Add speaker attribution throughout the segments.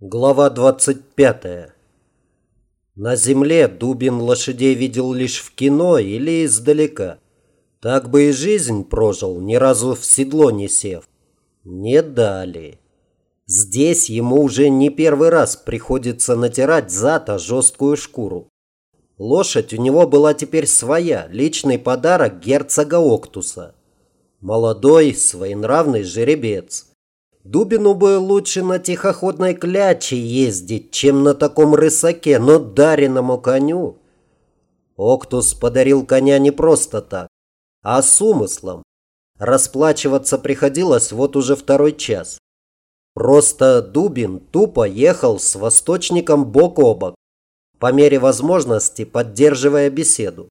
Speaker 1: Глава 25. На земле Дубин лошадей видел лишь в кино или издалека. Так бы и жизнь прожил, ни разу в седло не сев. Не дали. Здесь ему уже не первый раз приходится натирать зад о жесткую шкуру. Лошадь у него была теперь своя, личный подарок герцога Октуса. Молодой, своенравный жеребец. Дубину бы лучше на тихоходной кляче ездить, чем на таком рысаке, но дареному коню. Октус подарил коня не просто так, а с умыслом. Расплачиваться приходилось вот уже второй час. Просто Дубин тупо ехал с восточником бок о бок, по мере возможности поддерживая беседу.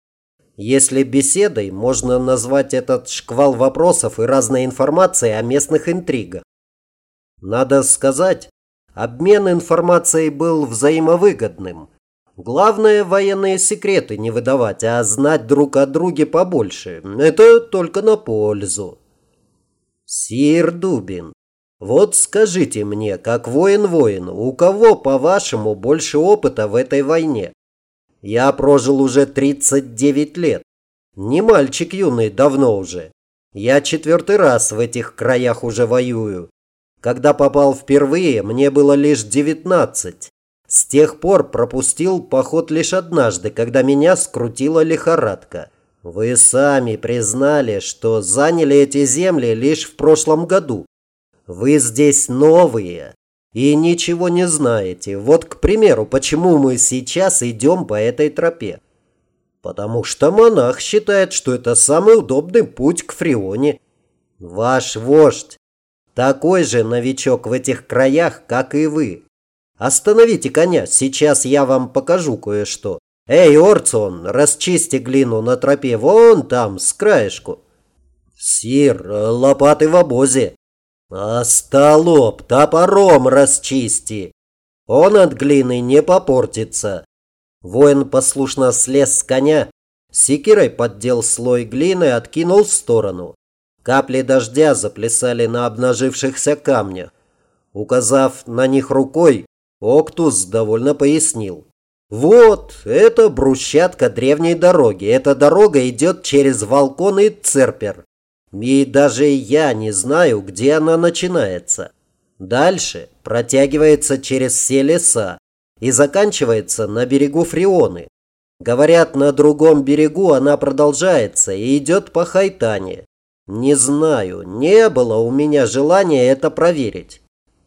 Speaker 1: Если беседой можно назвать этот шквал вопросов и разной информации о местных интригах. Надо сказать, обмен информацией был взаимовыгодным. Главное военные секреты не выдавать, а знать друг о друге побольше. Это только на пользу. Сир Дубин, вот скажите мне, как воин воину, у кого, по-вашему, больше опыта в этой войне? Я прожил уже 39 лет. Не мальчик юный, давно уже. Я четвертый раз в этих краях уже воюю. Когда попал впервые, мне было лишь 19. С тех пор пропустил поход лишь однажды, когда меня скрутила лихорадка. Вы сами признали, что заняли эти земли лишь в прошлом году. Вы здесь новые и ничего не знаете. Вот, к примеру, почему мы сейчас идем по этой тропе. Потому что монах считает, что это самый удобный путь к Фрионе. Ваш вождь такой же новичок в этих краях, как и вы. Остановите коня, сейчас я вам покажу кое-что. Эй, Орцион, расчисти глину на тропе вон там, с краешку. Сир, лопаты в обозе. Остолоп, топором расчисти. Он от глины не попортится. Воин послушно слез с коня, секирой поддел слой глины и откинул в сторону. Капли дождя заплясали на обнажившихся камнях. Указав на них рукой, Октус довольно пояснил. «Вот, это брусчатка древней дороги. Эта дорога идет через Волкон и Церпер. И даже я не знаю, где она начинается. Дальше протягивается через все леса и заканчивается на берегу Фрионы. Говорят, на другом берегу она продолжается и идет по Хайтане. Не знаю, не было у меня желания это проверить.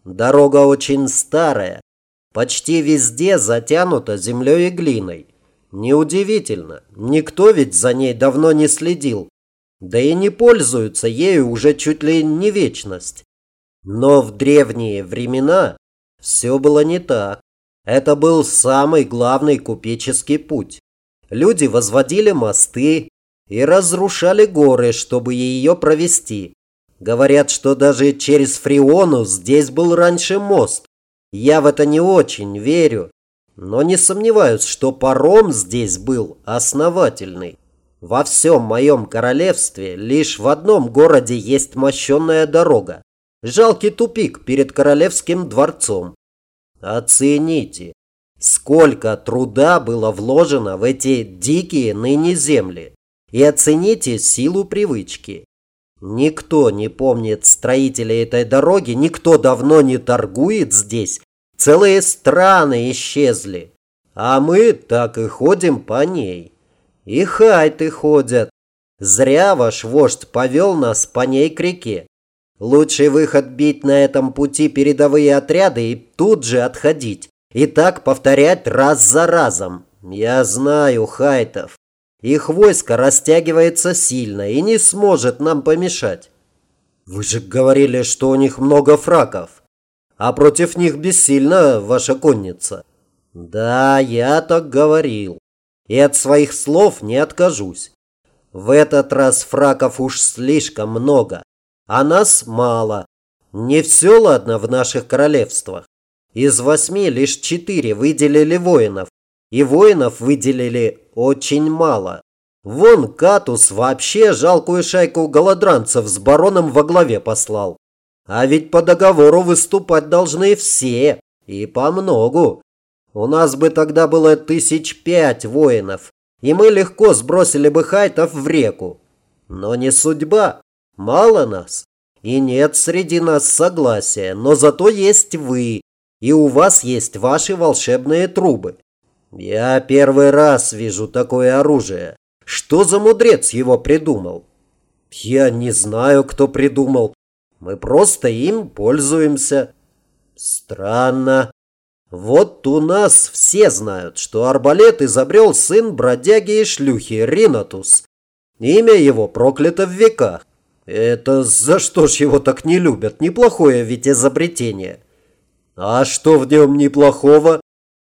Speaker 1: Дорога очень старая, почти везде затянута землей и глиной. Неудивительно, никто ведь за ней давно не следил, да и не пользуются ею уже чуть ли не вечность. Но в древние времена все было не так. Это был самый главный купеческий путь. Люди возводили мосты, и разрушали горы, чтобы ее провести. Говорят, что даже через Фриону здесь был раньше мост. Я в это не очень верю, но не сомневаюсь, что паром здесь был основательный. Во всем моем королевстве лишь в одном городе есть мощенная дорога. Жалкий тупик перед королевским дворцом. Оцените, сколько труда было вложено в эти дикие ныне земли и оцените силу привычки. Никто не помнит строителей этой дороги, никто давно не торгует здесь. Целые страны исчезли, а мы так и ходим по ней. И хайты ходят. Зря ваш вождь повел нас по ней к реке. Лучший выход бить на этом пути передовые отряды и тут же отходить. И так повторять раз за разом. Я знаю хайтов. Их войско растягивается сильно и не сможет нам помешать. Вы же говорили, что у них много фраков, а против них бессильна ваша конница. Да, я так говорил, и от своих слов не откажусь. В этот раз фраков уж слишком много, а нас мало. Не все ладно в наших королевствах. Из восьми лишь четыре выделили воинов, и воинов выделили очень мало. Вон Катус вообще жалкую шайку голодранцев с бароном во главе послал. А ведь по договору выступать должны все. И по многу. У нас бы тогда было тысяч пять воинов, и мы легко сбросили бы хайтов в реку. Но не судьба. Мало нас. И нет среди нас согласия, но зато есть вы, и у вас есть ваши волшебные трубы. Я первый раз вижу такое оружие. Что за мудрец его придумал? Я не знаю, кто придумал. Мы просто им пользуемся. Странно. Вот у нас все знают, что арбалет изобрел сын бродяги и шлюхи Ринатус. Имя его проклято в веках. Это за что ж его так не любят? Неплохое ведь изобретение. А что в нем неплохого?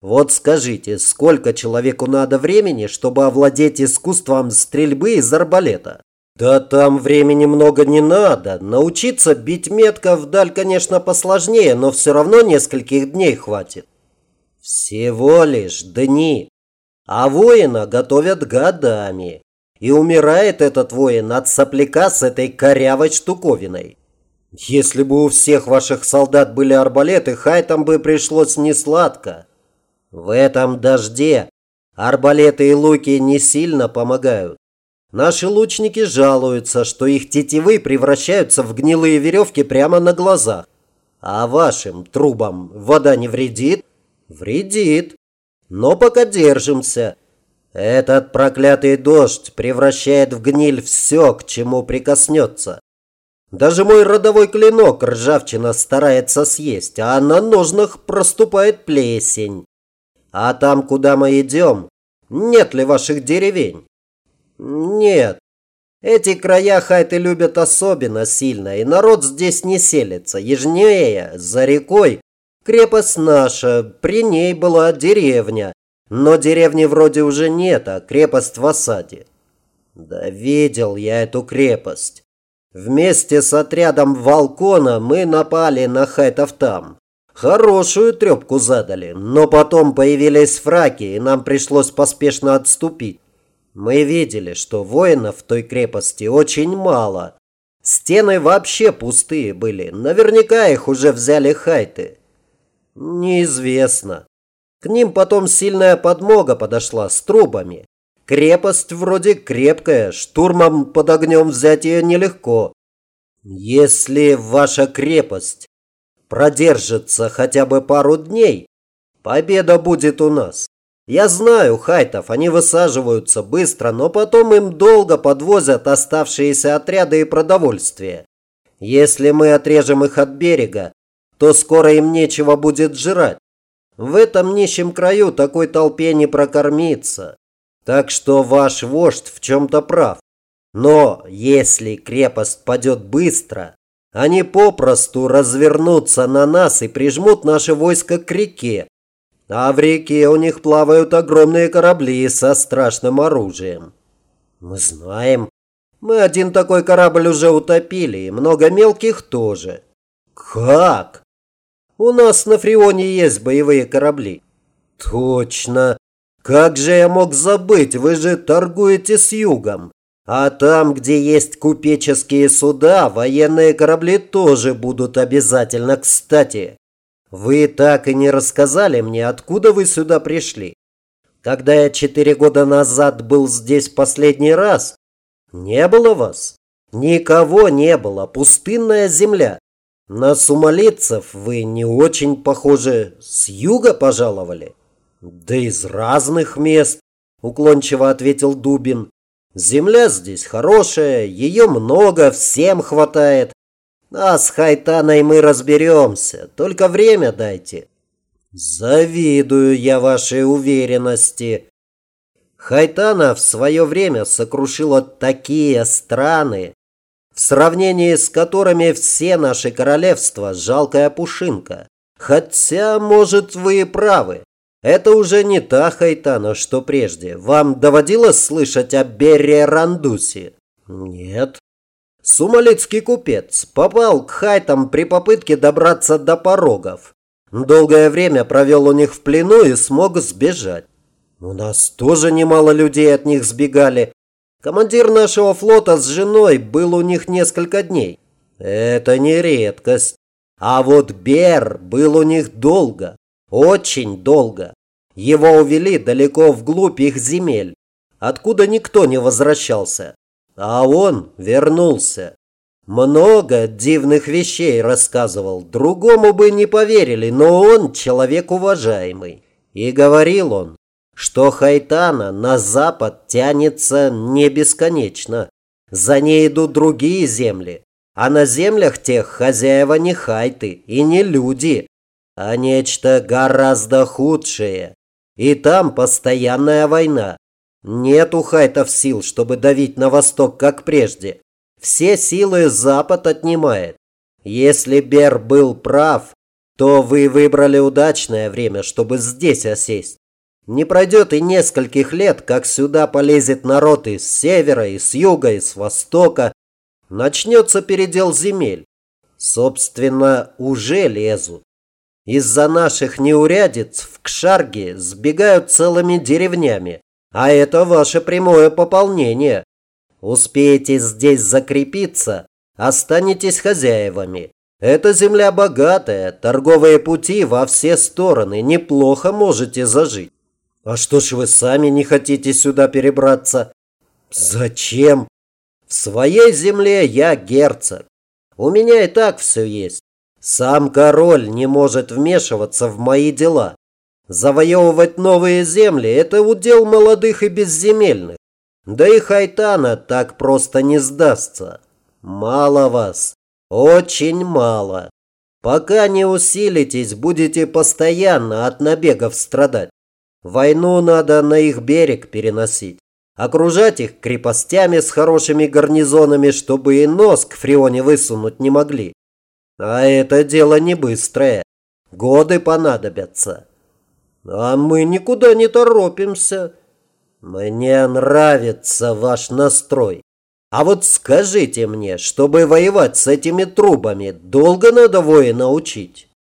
Speaker 1: Вот скажите, сколько человеку надо времени, чтобы овладеть искусством стрельбы из арбалета? Да там времени много не надо. Научиться бить метко вдаль, конечно, посложнее, но все равно нескольких дней хватит. Всего лишь дни. А воина готовят годами. И умирает этот воин от сопляка с этой корявой штуковиной. Если бы у всех ваших солдат были арбалеты, хайтам бы пришлось несладко. В этом дожде арбалеты и луки не сильно помогают. Наши лучники жалуются, что их тетивы превращаются в гнилые веревки прямо на глазах. А вашим трубам вода не вредит? Вредит. Но пока держимся. Этот проклятый дождь превращает в гниль все, к чему прикоснется. Даже мой родовой клинок ржавчина старается съесть, а на ножнах проступает плесень. А там, куда мы идем, нет ли ваших деревень? Нет. Эти края хайты любят особенно сильно, и народ здесь не селится. Ежнее, за рекой, крепость наша, при ней была деревня. Но деревни вроде уже нет, а крепость в осаде. Да видел я эту крепость. Вместе с отрядом Волкона мы напали на хайтов там. Хорошую трепку задали, но потом появились фраки, и нам пришлось поспешно отступить. Мы видели, что воинов в той крепости очень мало. Стены вообще пустые были, наверняка их уже взяли хайты. Неизвестно. К ним потом сильная подмога подошла с трубами. Крепость вроде крепкая, штурмом под огнем взять ее нелегко. Если ваша крепость продержится хотя бы пару дней, победа будет у нас. Я знаю хайтов, они высаживаются быстро, но потом им долго подвозят оставшиеся отряды и продовольствие. Если мы отрежем их от берега, то скоро им нечего будет жрать. В этом нищем краю такой толпе не прокормиться. Так что ваш вождь в чем-то прав. Но если крепость падет быстро, они попросту развернутся на нас и прижмут наше войско к реке. А в реке у них плавают огромные корабли со страшным оружием. Мы знаем. Мы один такой корабль уже утопили, и много мелких тоже. Как? У нас на Фрионе есть боевые корабли. Точно. Как же я мог забыть? Вы же торгуете с югом. А там, где есть купеческие суда, военные корабли тоже будут обязательно кстати. Вы так и не рассказали мне, откуда вы сюда пришли. Когда я четыре года назад был здесь последний раз, не было вас. Никого не было, пустынная земля. На сумалицев вы не очень похожи, с юга пожаловали. Да из разных мест, уклончиво ответил Дубин. Земля здесь хорошая, ее много, всем хватает. А с Хайтаной мы разберемся, только время дайте. Завидую я вашей уверенности. Хайтана в свое время сокрушила такие страны, в сравнении с которыми все наши королевства – жалкая пушинка. Хотя, может, вы и правы. Это уже не та Хайтана, что прежде. Вам доводилось слышать о Берре Рандусе? Нет. Сумалицкий купец попал к Хайтам при попытке добраться до порогов. Долгое время провел у них в плену и смог сбежать. У нас тоже немало людей от них сбегали. Командир нашего флота с женой был у них несколько дней. Это не редкость. А вот Бер был у них долго. Очень долго. Его увели далеко вглубь их земель, откуда никто не возвращался. А он вернулся. Много дивных вещей рассказывал. Другому бы не поверили, но он человек уважаемый. И говорил он, что Хайтана на запад тянется не бесконечно. За ней идут другие земли. А на землях тех хозяева не хайты и не люди, а нечто гораздо худшее. И там постоянная война. Нет у хайтов сил, чтобы давить на восток, как прежде. Все силы Запад отнимает. Если Бер был прав, то вы выбрали удачное время, чтобы здесь осесть. Не пройдет и нескольких лет, как сюда полезет народ из севера, из юга, из востока. Начнется передел земель. Собственно, уже лезут. Из-за наших неурядиц в Кшарге сбегают целыми деревнями. А это ваше прямое пополнение. Успеете здесь закрепиться, останетесь хозяевами. Эта земля богатая, торговые пути во все стороны, неплохо можете зажить. А что ж вы сами не хотите сюда перебраться? Зачем? В своей земле я герцог. У меня и так все есть. Сам король не может вмешиваться в мои дела. Завоевывать новые земли – это удел молодых и безземельных. Да и Хайтана так просто не сдастся. Мало вас. Очень мало. Пока не усилитесь, будете постоянно от набегов страдать. Войну надо на их берег переносить. Окружать их крепостями с хорошими гарнизонами, чтобы и нос к Фрионе высунуть не могли. А это дело не быстрое. Годы понадобятся. А мы никуда не торопимся. Мне нравится ваш настрой. А вот скажите мне, чтобы воевать с этими трубами, долго надо воина учить?